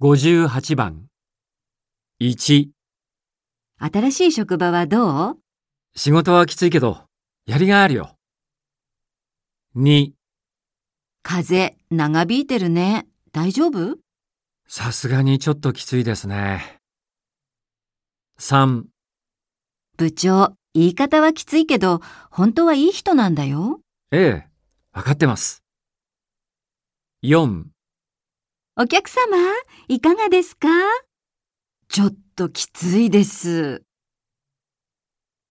58番。1、新しい職場はどう？仕事はきついけど、やりがあるよ。2、風、長引いてるね。大丈夫？さすがにちょっときついですね。3、部長、言い方はきついけど、本当はいい人なんだよ。ええ、わかってます。4、お客様、いかがですか？ちょっときついです。